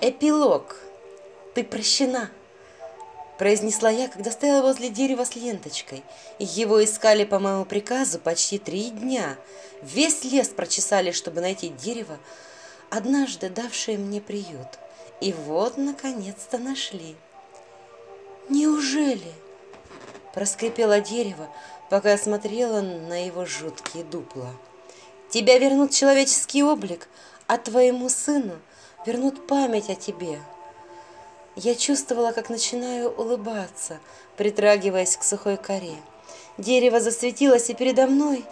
Эпилог. Ты прощена, произнесла я, когда стояла возле дерева с ленточкой. Его искали по моему приказу почти три дня. Весь лес прочесали, чтобы найти дерево, однажды давшее мне приют. И вот, наконец-то, нашли. «Неужели?» – проскрипело дерево, пока я смотрела на его жуткие дупла. «Тебя вернут человеческий облик, а твоему сыну вернут память о тебе». Я чувствовала, как начинаю улыбаться, притрагиваясь к сухой коре. Дерево засветилось, и передо мной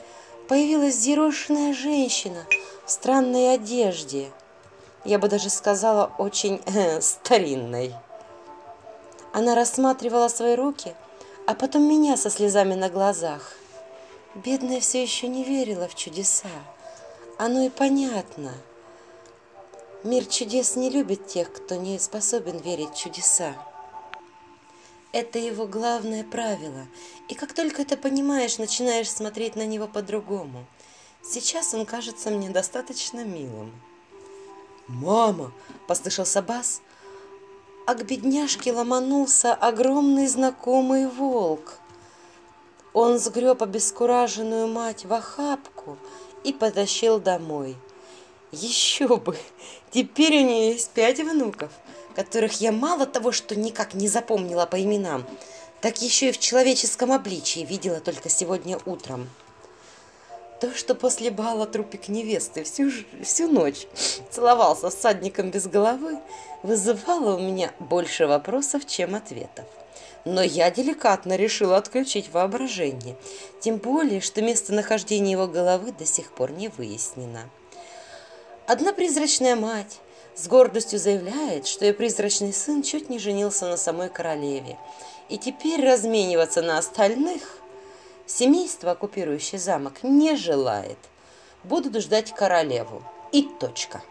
появилась зерошенная женщина в странной одежде. Я бы даже сказала, очень э, старинной. Она рассматривала свои руки, а потом меня со слезами на глазах. Бедная все еще не верила в чудеса. Оно и понятно. Мир чудес не любит тех, кто не способен верить чудеса. Это его главное правило. И как только это понимаешь, начинаешь смотреть на него по-другому. Сейчас он кажется мне достаточно милым. «Мама!» – послышался бас, а к бедняжке ломанулся огромный знакомый волк. Он сгреб обескураженную мать в охапку и потащил домой. Еще бы! Теперь у нее есть пять внуков, которых я мало того, что никак не запомнила по именам, так еще и в человеческом обличии видела только сегодня утром. То, что после бала трупик невесты всю, всю ночь целовался с садником без головы, вызывало у меня больше вопросов, чем ответов. Но я деликатно решила отключить воображение, тем более, что местонахождение его головы до сих пор не выяснено. Одна призрачная мать с гордостью заявляет, что ее призрачный сын чуть не женился на самой королеве, и теперь размениваться на остальных – Семейство, оккупирующее замок, не желает. Будут ждать королеву. И точка.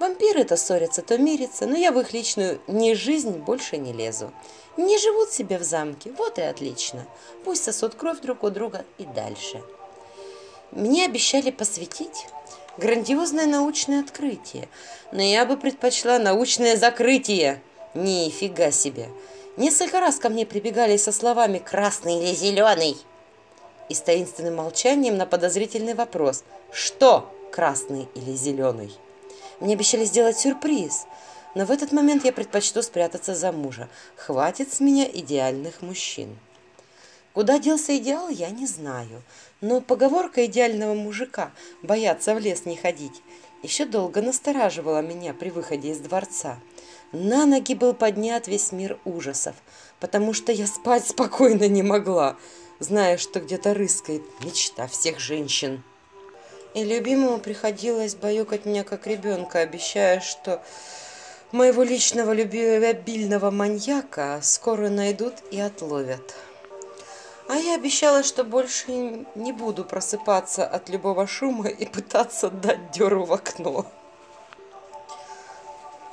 Вампиры то ссорятся, то мирятся, но я в их личную не жизнь больше не лезу. Не живут себе в замке, вот и отлично. Пусть сосут кровь друг у друга и дальше. Мне обещали посвятить грандиозное научное открытие, но я бы предпочла научное закрытие. Нифига себе. Несколько раз ко мне прибегали со словами «красный или зеленый» и с таинственным молчанием на подозрительный вопрос «Что, красный или зеленый?» Мне обещали сделать сюрприз, но в этот момент я предпочту спрятаться за мужа. Хватит с меня идеальных мужчин. Куда делся идеал, я не знаю, но поговорка идеального мужика «бояться в лес не ходить» еще долго настораживала меня при выходе из дворца. На ноги был поднят весь мир ужасов, потому что я спать спокойно не могла – зная, что где-то рыскает мечта всех женщин. И любимому приходилось баюкать меня как ребенка, обещая, что моего личного любвеобильного маньяка скоро найдут и отловят. А я обещала, что больше не буду просыпаться от любого шума и пытаться дать деру в окно.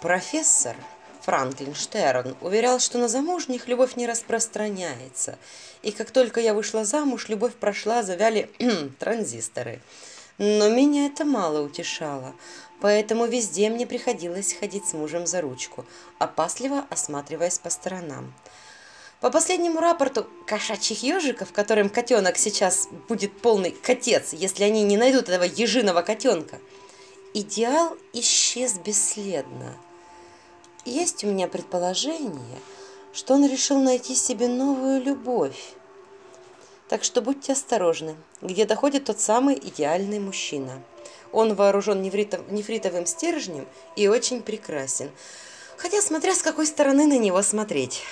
Профессор Франклин Штерн уверял, что на замужних любовь не распространяется. И как только я вышла замуж, любовь прошла, завяли транзисторы. Но меня это мало утешало, поэтому везде мне приходилось ходить с мужем за ручку, опасливо осматриваясь по сторонам. По последнему рапорту кошачьих ежиков, которым котенок сейчас будет полный котец, если они не найдут этого ежиного котенка, идеал исчез бесследно. Есть у меня предположение, что он решил найти себе новую любовь. Так что будьте осторожны, где доходит тот самый идеальный мужчина. Он вооружен нефритов, нефритовым стержнем и очень прекрасен. Хотя, смотря с какой стороны на него смотреть.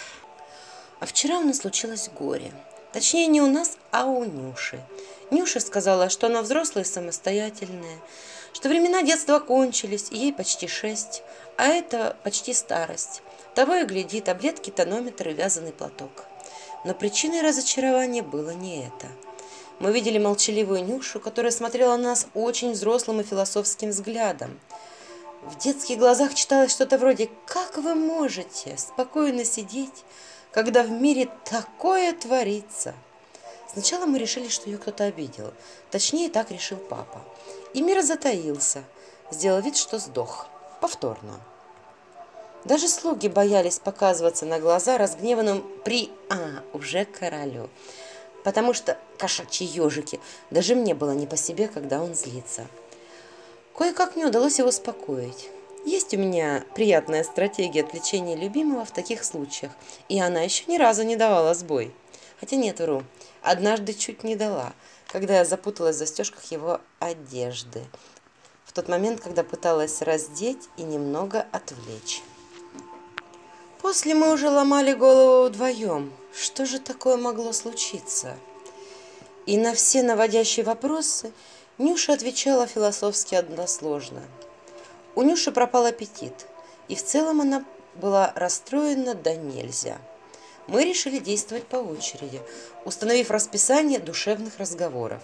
А вчера у нас случилось горе. Точнее, не у нас, а у Нюши. Нюша сказала, что она взрослая самостоятельная, что времена детства кончились, и ей почти шесть, а это почти старость. Того и гляди, таблетки, тонометр и вязаный платок. Но причиной разочарования было не это. Мы видели молчаливую Нюшу, которая смотрела на нас очень взрослым и философским взглядом. В детских глазах читалось что-то вроде «Как вы можете спокойно сидеть, когда в мире такое творится?» Сначала мы решили, что ее кто-то обидел. Точнее, так решил папа. И мир затаился, сделал вид, что сдох. Повторно. Даже слуги боялись показываться на глаза разгневанным при... А, уже королю. Потому что кошачьи ежики, даже мне было не по себе, когда он злится. Кое-как мне удалось его успокоить. Есть у меня приятная стратегия отвлечения любимого в таких случаях, и она еще ни разу не давала сбой. Хотя нет, вру, однажды чуть не дала, когда я запуталась в застежках его одежды. В тот момент, когда пыталась раздеть и немного отвлечь. После мы уже ломали голову вдвоем. Что же такое могло случиться? И на все наводящие вопросы Нюша отвечала философски односложно – у Нюши пропал аппетит, и в целом она была расстроена до нельзя. Мы решили действовать по очереди, установив расписание душевных разговоров.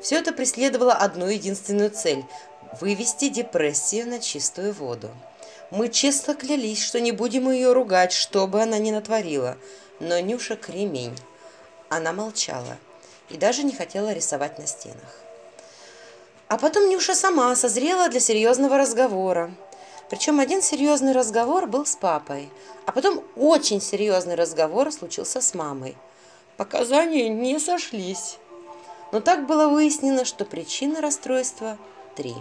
Все это преследовало одну единственную цель – вывести депрессию на чистую воду. Мы честно клялись, что не будем ее ругать, что бы она ни натворила. Но Нюша кремень. Она молчала и даже не хотела рисовать на стенах. А потом Нюша сама созрела для серьезного разговора. Причем один серьезный разговор был с папой, а потом очень серьезный разговор случился с мамой. Показания не сошлись. Но так было выяснено, что причины расстройства три.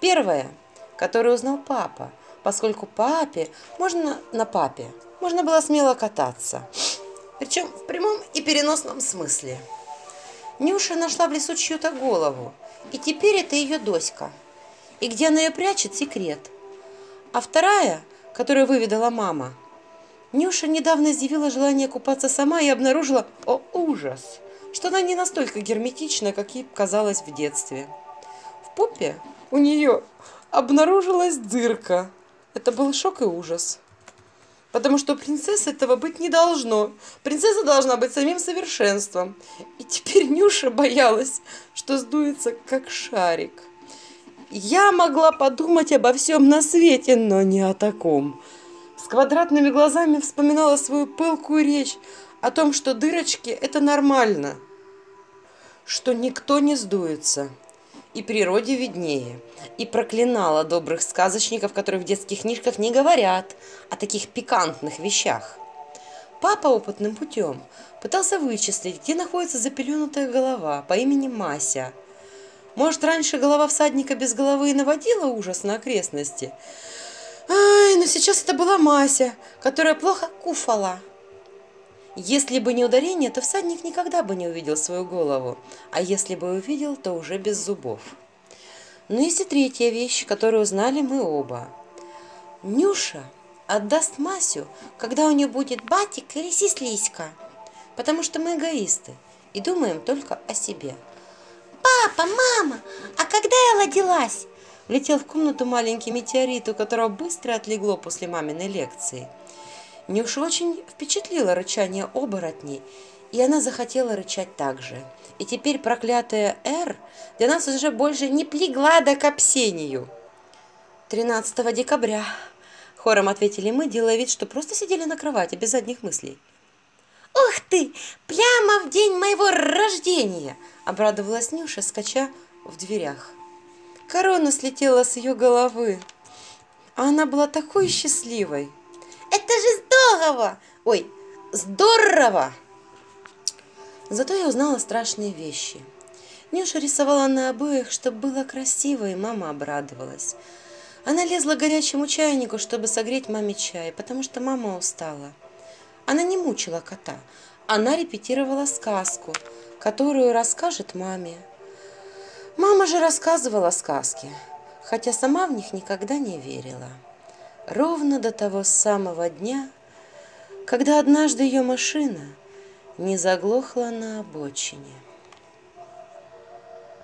Первое, которое узнал папа, поскольку папе можно на папе можно было смело кататься. Причем в прямом и переносном смысле. Нюша нашла в лесу чью-то голову, и теперь это ее Доська. И где она ее прячет, секрет. А вторая, которую выведала мама, Нюша недавно изъявила желание купаться сама и обнаружила, о ужас, что она не настолько герметична, как ей казалось в детстве. В попе у нее обнаружилась дырка. Это был шок и ужас. Потому что принцесса этого быть не должно. Принцесса должна быть самим совершенством. И теперь Нюша боялась, что сдуется как шарик. Я могла подумать обо всем на свете, но не о таком. С квадратными глазами вспоминала свою пылкую речь о том, что дырочки – это нормально, что никто не сдуется, и природе виднее, и проклинала добрых сказочников, которые в детских книжках не говорят о таких пикантных вещах. Папа опытным путем пытался вычислить, где находится запеленутая голова по имени Мася. Может, раньше голова всадника без головы и наводила ужас на окрестности? Ай, но сейчас это была Мася, которая плохо куфала. Если бы не ударение, то всадник никогда бы не увидел свою голову, а если бы увидел, то уже без зубов. Но есть и третья вещь, которую узнали мы оба. Нюша отдаст Масю, когда у нее будет батик или сеслиська, потому что мы эгоисты и думаем только о себе. «Папа, мама, а когда я родилась?» Влетел в комнату маленький метеорит, у которого быстро отлегло после маминой лекции – Нюшу очень впечатлило рычание оборотней, и она захотела рычать так же. И теперь проклятая «Р» для нас уже больше не плегла до копсению. 13 декабря. Хором ответили мы, делая вид, что просто сидели на кровати без задних мыслей. «Ух ты! Прямо в день моего рождения!» – обрадовалась Нюша, скача в дверях. Корона слетела с ее головы, а она была такой счастливой. Это же здорово! Ой, здорово! Зато я узнала страшные вещи. Нюша рисовала на обоих, чтобы было красиво, и мама обрадовалась. Она лезла к горячему чайнику, чтобы согреть маме чай, потому что мама устала. Она не мучила кота, она репетировала сказку, которую расскажет маме. Мама же рассказывала сказки, хотя сама в них никогда не верила ровно до того самого дня, когда однажды ее машина не заглохла на обочине.